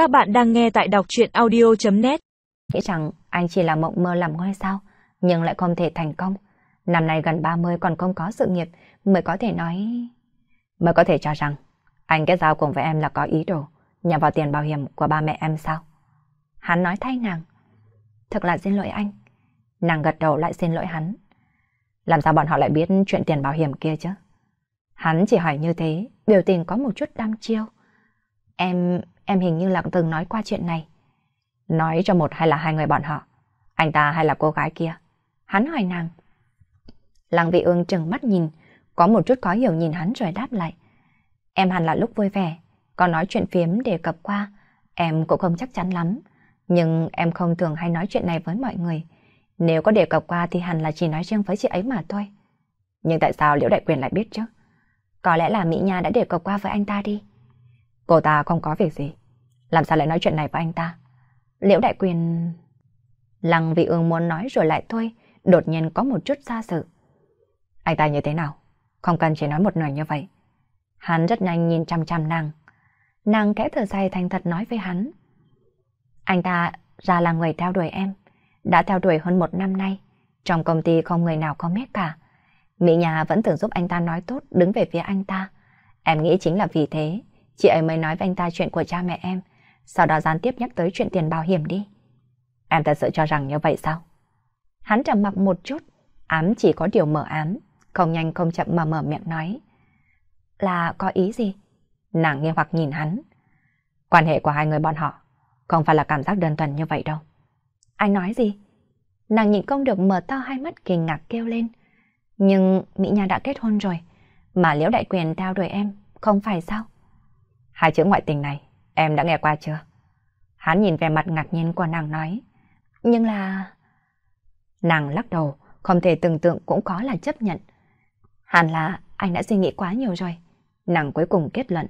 Các bạn đang nghe tại đọc chuyện audio.net Nghĩ rằng anh chỉ là mộng mơ làm ngôi sao, nhưng lại không thể thành công. Năm nay gần 30 còn không có sự nghiệp, mới có thể nói... Mới có thể cho rằng, anh kết giao cùng với em là có ý đồ, nhằm vào tiền bảo hiểm của ba mẹ em sao? Hắn nói thay nàng. Thật là xin lỗi anh. Nàng gật đầu lại xin lỗi hắn. Làm sao bọn họ lại biết chuyện tiền bảo hiểm kia chứ? Hắn chỉ hỏi như thế, biểu tình có một chút đam chiêu. Em, em hình như là từng nói qua chuyện này. Nói cho một hay là hai người bọn họ? Anh ta hay là cô gái kia? Hắn hỏi nàng. Lăng vị ương trừng mắt nhìn, có một chút khó hiểu nhìn hắn rồi đáp lại. Em hẳn là lúc vui vẻ, còn nói chuyện phiếm đề cập qua, em cũng không chắc chắn lắm. Nhưng em không thường hay nói chuyện này với mọi người. Nếu có đề cập qua thì hẳn là chỉ nói riêng với chị ấy mà thôi. Nhưng tại sao Liễu Đại Quyền lại biết chứ? Có lẽ là Mỹ Nha đã đề cập qua với anh ta đi. Cô ta không có việc gì. Làm sao lại nói chuyện này với anh ta? Liễu Đại Quyền... Lăng vị ương muốn nói rồi lại thôi, đột nhiên có một chút xa sự. Anh ta như thế nào? Không cần chỉ nói một nửa như vậy. Hắn rất nhanh nhìn chăm chăm nàng. Nàng kẽ thở dài thành thật nói với hắn. Anh ta ra là người theo đuổi em, đã theo đuổi hơn một năm nay. Trong công ty không người nào có biết cả. Mỹ nhà vẫn thường giúp anh ta nói tốt, đứng về phía anh ta. Em nghĩ chính là vì thế, chị ấy mới nói với anh ta chuyện của cha mẹ em, sau đó gián tiếp nhắc tới chuyện tiền bảo hiểm đi. Em thật sự cho rằng như vậy sao? Hắn trầm mặc một chút, ám chỉ có điều mở ám, không nhanh không chậm mà mở miệng nói. Là có ý gì? Nàng nghi hoặc nhìn hắn. Quan hệ của hai người bọn họ không phải là cảm giác đơn thuần như vậy đâu. Anh nói gì? Nàng nhịn không được mở to hai mắt kinh ngạc kêu lên. Nhưng Mỹ Nha đã kết hôn rồi, mà Liễu Đại Quyền theo đuổi em, không phải sao? Hai chữ ngoại tình này, em đã nghe qua chưa? Hắn nhìn về mặt ngạc nhiên của nàng nói. Nhưng là... Nàng lắc đầu, không thể tưởng tượng cũng có là chấp nhận. Hẳn là anh đã suy nghĩ quá nhiều rồi. Nàng cuối cùng kết luận.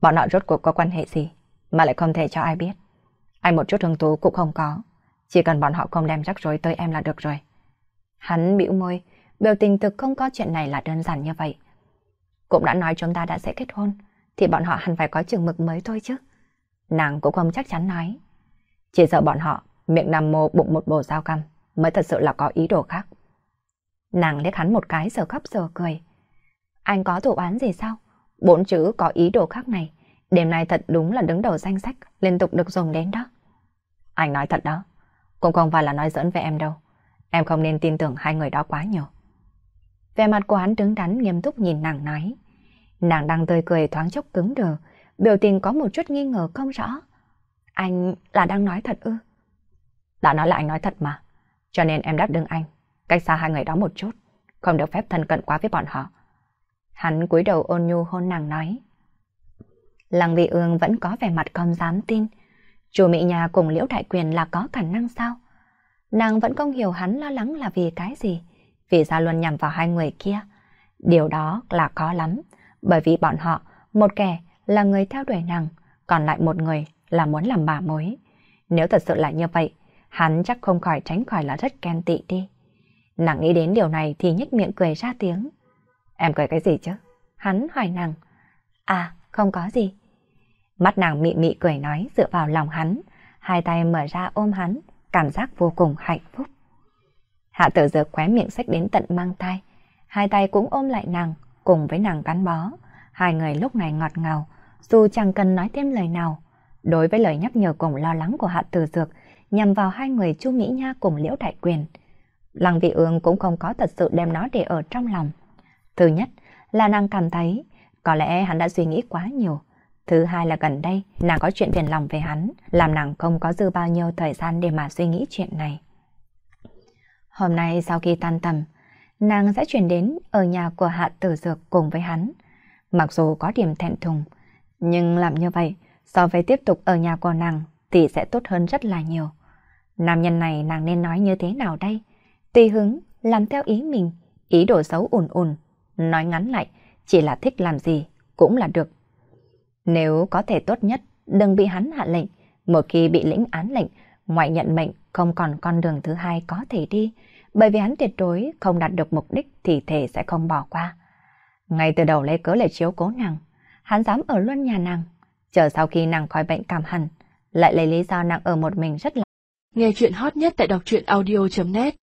Bọn họ rốt cuộc có quan hệ gì mà lại không thể cho ai biết. Anh một chút hứng thú cũng không có. Chỉ cần bọn họ không đem rắc rối tới em là được rồi. Hắn bĩu môi, biểu tình thực không có chuyện này là đơn giản như vậy. Cũng đã nói chúng ta đã sẽ kết hôn, thì bọn họ hẳn phải có chừng mực mới thôi chứ. Nàng cũng không chắc chắn nói. Chỉ sợ bọn họ miệng nằm mô bụng một bồ dao căm mới thật sự là có ý đồ khác. Nàng liếc hắn một cái giờ khóc giờ cười. Anh có thủ án gì sao? Bốn chữ có ý đồ khác này. Đêm nay thật đúng là đứng đầu danh sách, liên tục được dùng đến đó. Anh nói thật đó. Cũng không phải là nói giỡn với em đâu. Em không nên tin tưởng hai người đó quá nhiều. về mặt của hắn đứng đắn, nghiêm túc nhìn nàng nói. Nàng đang tươi cười thoáng chốc cứng đờ, biểu tình có một chút nghi ngờ không rõ. Anh là đang nói thật ư? Đã nói là anh nói thật mà. Cho nên em đáp đứng anh, cách xa hai người đó một chút, không được phép thân cận quá với bọn họ. Hắn cúi đầu ôn nhu hôn nàng nói. Lăng vị ương vẫn có vẻ mặt không dám tin. Chủ Mỹ nhà cùng Liễu Đại Quyền là có khả năng sao? Nàng vẫn không hiểu hắn lo lắng là vì cái gì. Vì sao luôn nhằm vào hai người kia. Điều đó là khó lắm. Bởi vì bọn họ, một kẻ là người theo đuổi nàng, còn lại một người là muốn làm bà mối. Nếu thật sự là như vậy, hắn chắc không khỏi tránh khỏi là rất ghen tị đi. Nàng nghĩ đến điều này thì nhếch miệng cười ra tiếng. Em cười cái gì chứ? Hắn hỏi nàng. À, không có gì. Mắt nàng mị mị cười nói dựa vào lòng hắn, hai tay mở ra ôm hắn, cảm giác vô cùng hạnh phúc. Hạ tử dược khóe miệng sách đến tận mang tay, hai tay cũng ôm lại nàng, cùng với nàng gắn bó. Hai người lúc này ngọt ngào, dù chẳng cần nói thêm lời nào. Đối với lời nhắc nhở cùng lo lắng của Hạ tử dược, nhằm vào hai người Chu Mỹ Nha cùng Liễu Đại Quyền. Lăng vị ương cũng không có thật sự đem nó để ở trong lòng. Thứ nhất là nàng cảm thấy có lẽ hắn đã suy nghĩ quá nhiều. Thứ hai là gần đây, nàng có chuyện phiền lòng về hắn, làm nàng không có dư bao nhiêu thời gian để mà suy nghĩ chuyện này. Hôm nay sau khi tan tầm, nàng sẽ chuyển đến ở nhà của Hạ Tử Dược cùng với hắn. Mặc dù có điểm thẹn thùng, nhưng làm như vậy, so với tiếp tục ở nhà của nàng thì sẽ tốt hơn rất là nhiều. Nam nhân này nàng nên nói như thế nào đây? Tùy hứng, làm theo ý mình, ý đồ xấu ủn ủn, nói ngắn lại, chỉ là thích làm gì cũng là được. Nếu có thể tốt nhất, đừng bị hắn hạ lệnh. Một khi bị lĩnh án lệnh, ngoại nhận mệnh không còn con đường thứ hai có thể đi, bởi vì hắn tuyệt đối không đạt được mục đích thì thể sẽ không bỏ qua. Ngay từ đầu lấy cớ để chiếu cố nàng, hắn dám ở luôn nhà nàng. Chờ sau khi nàng khỏi bệnh cảm hẳn, lại lấy lý do nàng ở một mình rất là. Nghe chuyện hot nhất tại đọc truyện audio.net